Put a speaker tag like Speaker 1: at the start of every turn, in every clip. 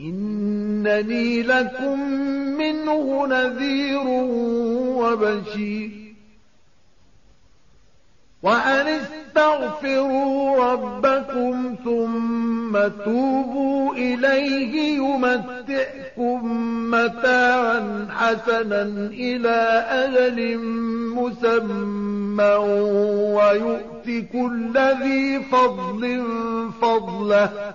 Speaker 1: إنني لكم منه نذير وبشير. وأن استغفروا ربكم ثم توبوا إليه يمتئكم متاعا حسنا إلى أجل مسمى ويؤتك كل ذي فضل فضله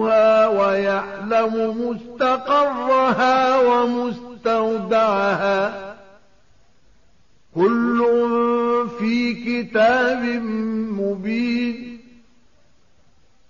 Speaker 1: رزقها ويعلم مستقرها ومستودعها. كل في كتاب مبين.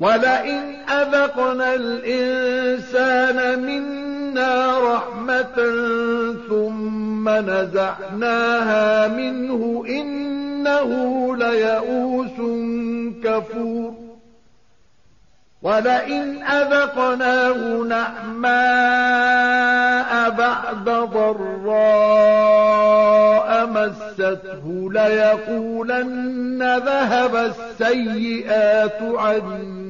Speaker 1: ولئن أذقنا الإنسان منا رحمة ثم نزعناها منه إنه ليئوس كفور ولئن أذقناه نعماء بعد ضراء مسته ليقولن ذهب السيئات عني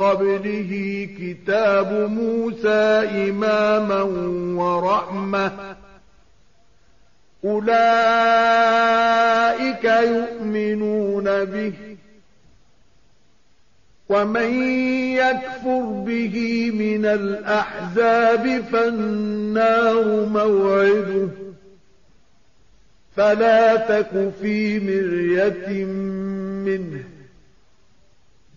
Speaker 1: قبله كتاب موسى إماما ورحمة. أولئك يؤمنون به. ومن يكفر به من الأحزاب فالنار موعده. فلا تك في مرية منه.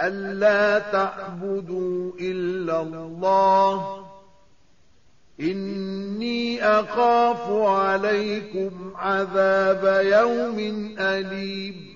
Speaker 1: ألا تعبدوا إلا الله. إني أخاف عليكم عذاب يوم أليم.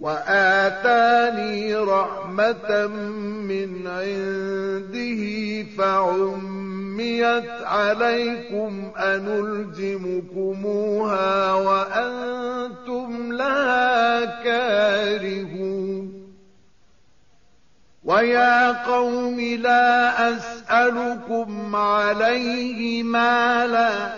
Speaker 1: وآتاني رحمة من عنده فعميت عليكم أنلزمكموها وأنتم لها كارهون. ويا قوم لا أسألكم عليه مالا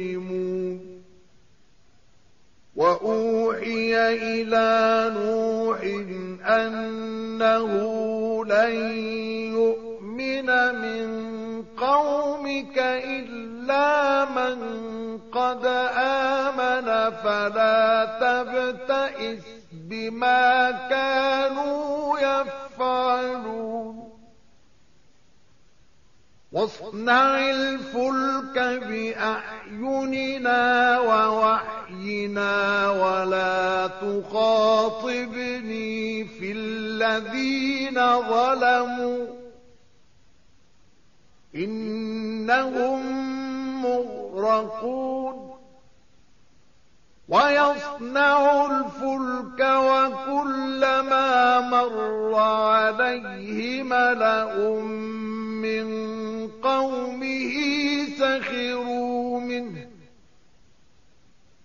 Speaker 1: وأوحي إلى نوح أنه لن يؤمن من قومك إلا من قد آمن فلا تبتئس بما كانوا يفعلون واصنع الفلك بأعيننا ووحينا ولا تخاطبني في الذين ظلموا. إنهم مغرقون. ويصنع الفلك وكلما مر عليه ملأ من قومه سخروا منه.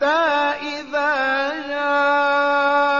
Speaker 1: حتى إذا جاء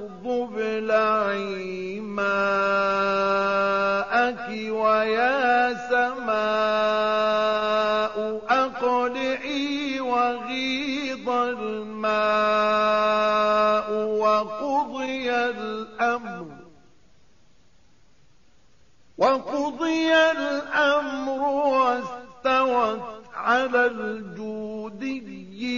Speaker 1: ابلعي ماءك ويا سماء أقلعي وغيض الماء وقضي الأمر وقضي الأمر واستوت على الجودي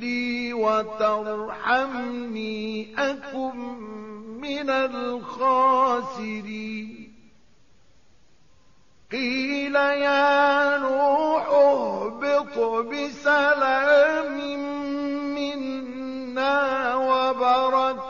Speaker 1: لي وترحمني أكن من الخاسرين. قيل يا نوح اهبط بسلام منا وبركات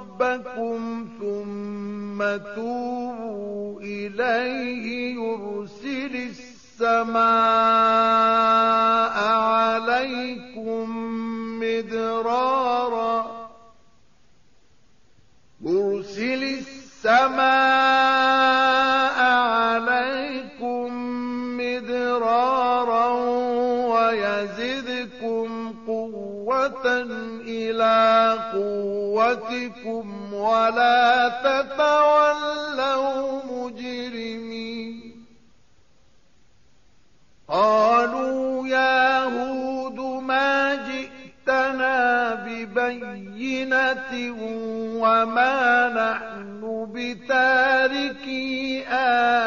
Speaker 1: ثم توبوا إليه يرسل السماء عليكم مدرارا. يرسل السماء عليكم مدرارا ويزدكم قوة قوتكم ولا تتولوا مجرمين. قالوا يا هود ما جئتنا ببينة وما نحن بتاركي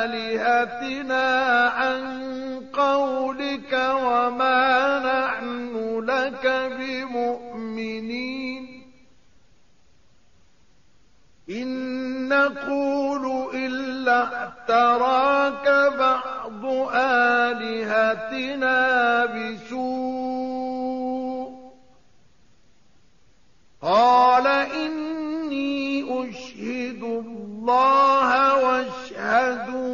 Speaker 1: آلهتنا عن اعتراك بعض آلهتنا بسوء قال إني أشهد الله واشهدوا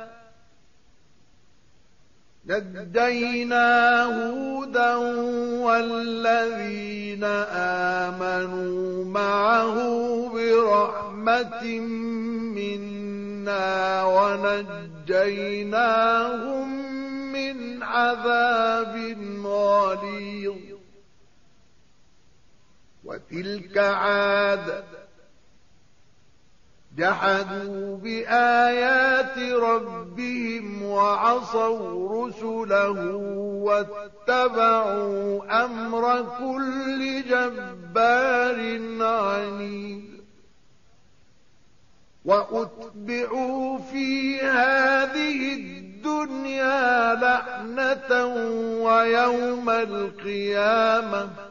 Speaker 1: نجينا هودا والذين آمنوا معه برحمة منا ونجيناهم من عذاب غليظ. وتلك عاد جحدوا بآيات ربهم وعصوا رسله واتبعوا أمر كل جبار عنيد وأتبعوا في هذه الدنيا لعنة ويوم القيامة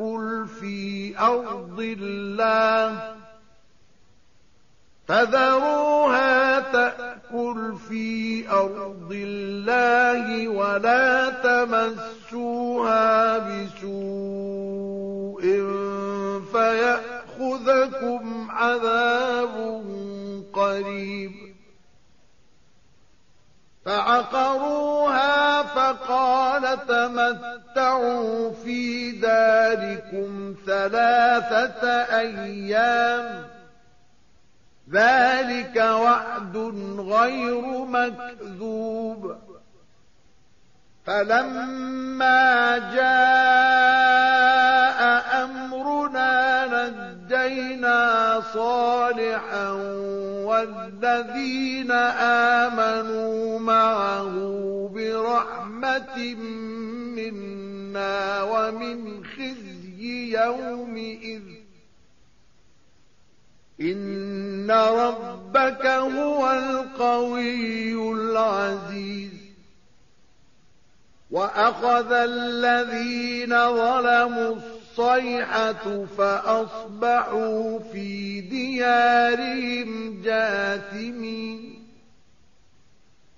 Speaker 1: تأكل في أرض الله فذروها تأكل في أرض الله ولا تمسوها بسوء فيأخذكم عذاب قريب فعقروها فقال تمتعوا في داركم ثلاثة أيام. ذلك وعد غير مكذوب. فلما جاء أمرنا نجينا صالحا والذين آمنوا معه برحمة منا ومن خزي يومئذ. إن ربك هو القوي العزيز. وأخذ الذين ظلموا الصيحة فأصبحوا في ديارهم جاثمين.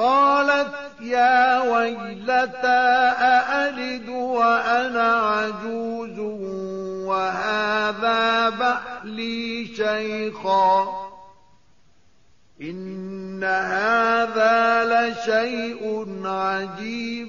Speaker 1: قالت يا ويلتى أألد وأنا عجوز وهذا بحلي شيخا إن هذا لشيء عجيب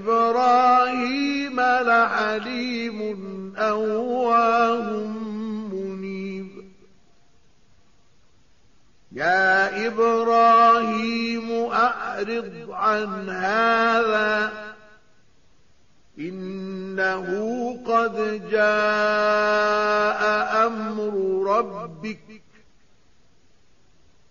Speaker 1: إبراهيم لحليم أواه يا إبراهيم أعرض عن هذا إنه قد جاء أمر ربك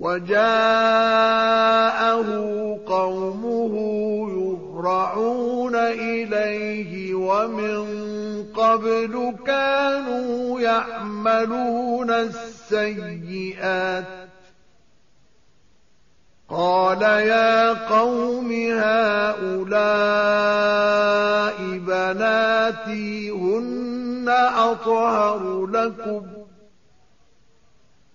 Speaker 1: وجاءه قومه يهرعون إليه ومن قبل كانوا يعملون السيئات. قال يا قوم هؤلاء بناتي هن أطهر لكم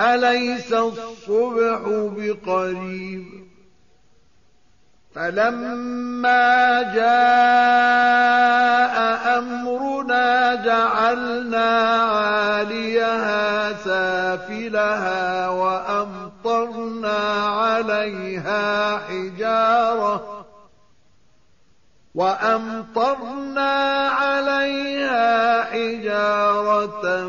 Speaker 1: أليس الصبح بقريب؟ فلما جاء أمرنا جعلنا عاليها سافلها وأمطرنا عليها حجارة وأمطرنا عليها حجارة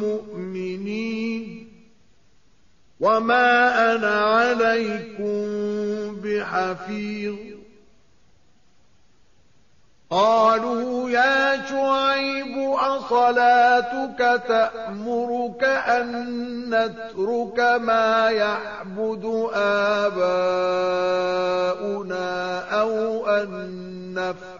Speaker 1: مؤمنين وما أنا عليكم بحفيظ قالوا يا شعيب أصلاتك تأمرك أن نترك ما يعبد آباؤنا أو أن نفعل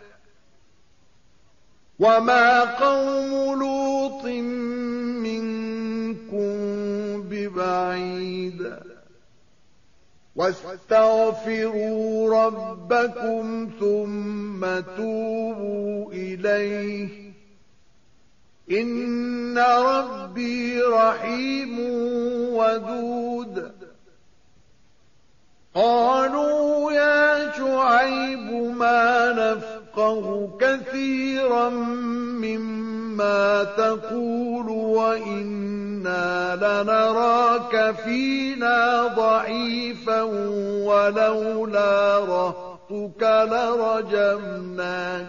Speaker 1: وما قوم لوط منكم ببعيد واستغفروا ربكم ثم توبوا إليه إن ربي رحيم ودود قالوا يا شعيب ما نفقه كثيرا مما تقول وإنا لنراك فينا ضعيفا ولولا رهتك لرجمناك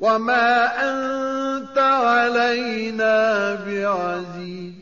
Speaker 1: وما أنت علينا بعزيز.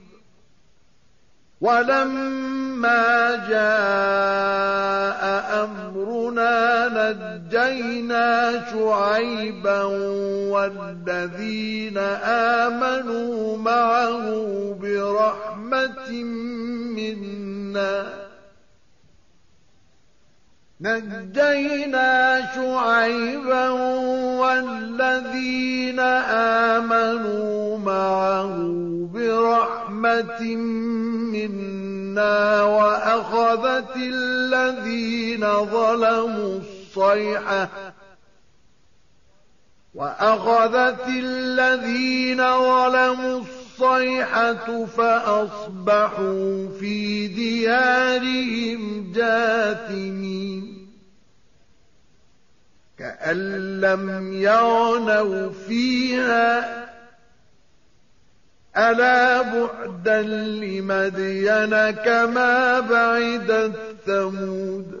Speaker 1: ولما جاء أمرنا نجينا شعيبا والذين آمنوا معه برحمة منا. نجينا شعيبا والذين آمنوا معه برحمة منا وأخذت الذين ظلموا الصيحة وأخذت الذين ظلموا الصيحة فأصبحوا في ديارهم جاثمين. كأن لم يعنوا فيها ألا بعدا لمدين كما بعدت ثمود.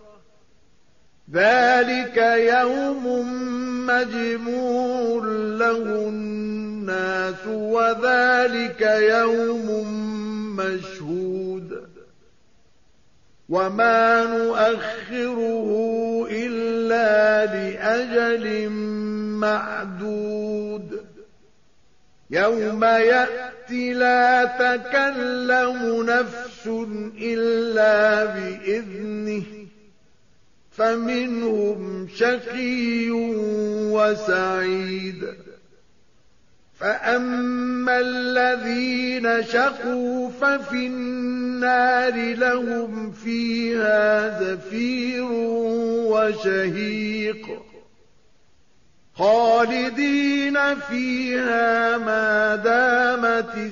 Speaker 1: ذلك يوم مجموع له الناس وذلك يوم مشهود وما نؤخره إلا لأجل معدود يوم يأتي لا تكلم نفس إلا بإذنه فمنهم شقي وسعيد. فأما الذين شقوا ففي النار لهم فيها زفير وشهيق. خالدين فيها ما دامت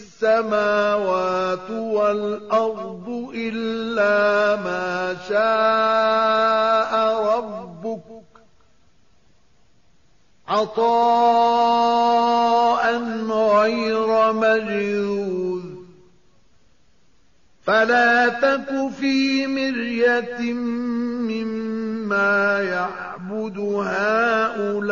Speaker 1: والأرض إلا ما شاء ربك. عطاء غير مجذوذ. فلا تك في مرية مما يعبد هؤلاء.